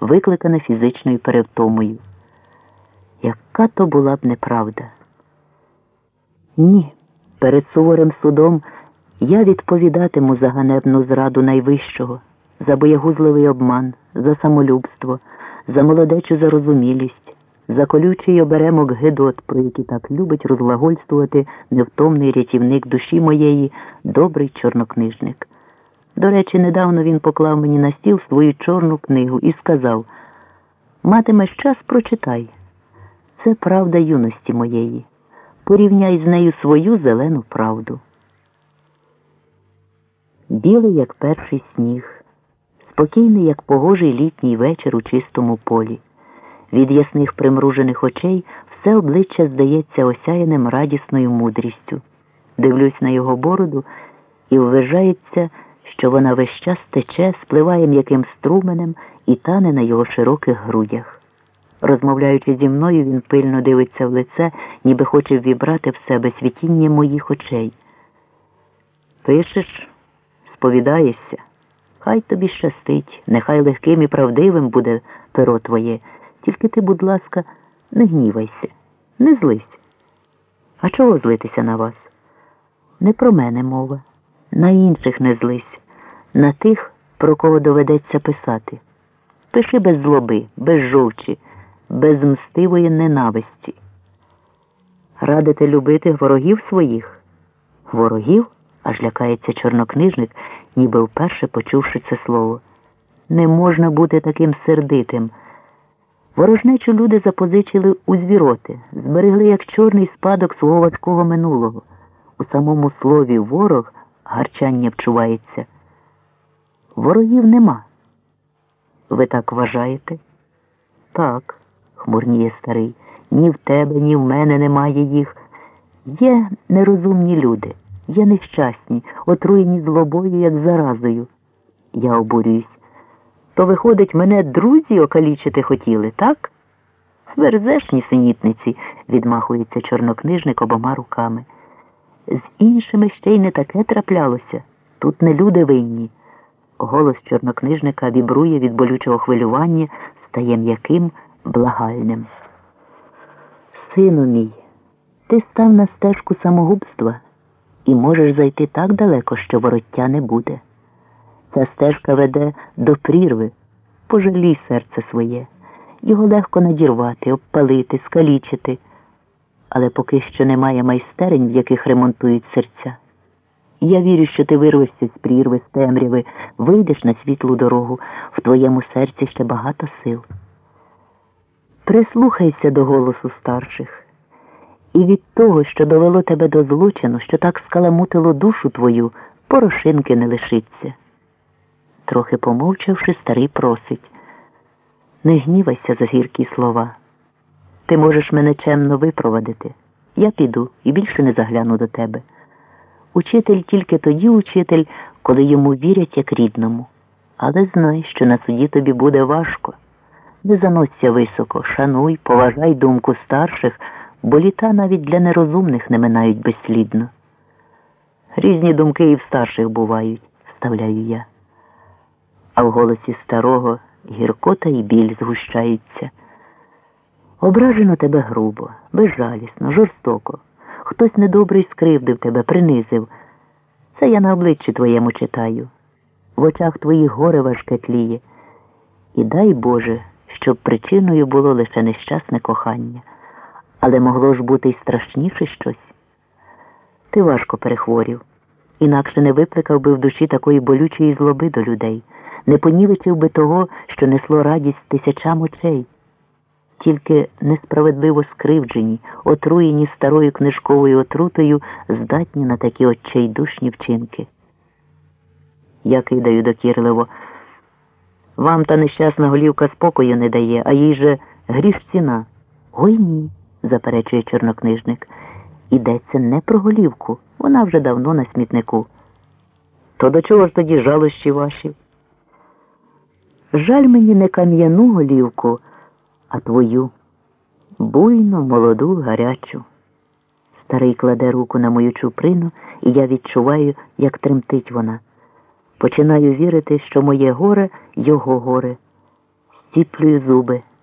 викликане фізичною перевтомою. Яка то була б неправда? Ні, перед суворим судом я відповідатиму за ганебну зраду найвищого, за боягузливий обман, за самолюбство, за молодечу зарозумілість, за колючий оберемок гидот, про який так любить розглагольствувати невтомний рятівник душі моєї, добрий чорнокнижник. До речі, недавно він поклав мені на стіл свою чорну книгу і сказав Матимеш час, прочитай. Це правда юності моєї. Порівняй з нею свою зелену правду. Білий, як перший сніг, спокійний, як погожий літній вечір у чистому полі. Від ясних примружених очей все обличчя здається осяяним радісною мудрістю. Дивлюсь на його бороду і вважається, що вона весь час тече, спливає м'яким струменем і тане на його широких грудях. Розмовляючи зі мною, він пильно дивиться в лице, ніби хоче ввібрати в себе світіння моїх очей. Пишеш, сповідаєшся, хай тобі щастить, нехай легким і правдивим буде перо твоє, тільки ти, будь ласка, не гнівайся, не злись. А чого злитися на вас? Не про мене мова, на інших не злись, на тих, про кого доведеться писати. Пиши без злоби, без жовчі без мстивої ненависті. Радите любити ворогів своїх? Ворогів? аж лякається чорнокнижник, ніби вперше почувши це слово. Не можна бути таким сердитим. Ворожнечу люди запозичили у звіроти, зберегли як чорний спадок свого важкого минулого. У самому слові ворог гарчання вчувається. Ворогів нема. Ви так вважаєте? Так хмурніє старий. Ні в тебе, ні в мене немає їх. Є нерозумні люди, є нещасні, отруєні злобою, як заразою. Я обурююсь. То, виходить, мене друзі окалічити хотіли, так? Верзешні синітниці, відмахується чорнокнижник обома руками. З іншими ще й не таке траплялося. Тут не люди винні. Голос чорнокнижника вібрує від болючого хвилювання, стає м'яким благальним. Сину мій, ти став на стежку самогубства і можеш зайти так далеко, що вороття не буде. Ця стежка веде до прірви, пожалій серце своє, його легко надірвати, обпалити, скалічити, але поки що немає майстерень, в яких ремонтують серця. Я вірю, що ти вирвешся з прірви, з темряви, вийдеш на світлу дорогу, в твоєму серці ще багато сил. Прислухайся до голосу старших, і від того, що довело тебе до злочину, що так скаламутило душу твою, порошинки не лишиться. Трохи помовчавши, старий просить не гнівайся за гіркі слова. Ти можеш мене чемно випровадити. Я піду і більше не загляну до тебе. Учитель тільки тоді учитель, коли йому вірять як рідному. Але знай, що на суді тобі буде важко. Не заносься високо, шануй, поважай думку старших, бо літа навіть для нерозумних не минають безслідно. Різні думки і в старших бувають, вставляю я. А в голосі старого гіркота і біль згущаються. Ображено тебе грубо, безжалісно, жорстоко. Хтось недобрий скривдив тебе, принизив. Це я на обличчі твоєму читаю. В очах твоїх горе важке тліє. І дай Боже щоб причиною було лише нещасне кохання, але могло ж бути й страшніше щось. Ти важко перехворів, інакше не викликав би в душі такої болючої злоби до людей, не понівечив би того, що несло радість тисячам очей. Тільки несправедливо скривджені, отруєні старою книжковою отрутою, здатні на такі отчайдушні вчинки. Я кидаю докірливо. Вам та нещасна голівка спокою не дає, а їй же гріш ціна. Ой ні, заперечує чорнокнижник. Ідеться не про голівку, вона вже давно на смітнику. То до чого ж тоді жалощі ваші? Жаль мені не кам'яну голівку, а твою буйну, молоду, гарячу. Старий кладе руку на мою чуприну, і я відчуваю, як тремтить вона. Починаю вірити, що моє горе його горе. Стіплюю зуби.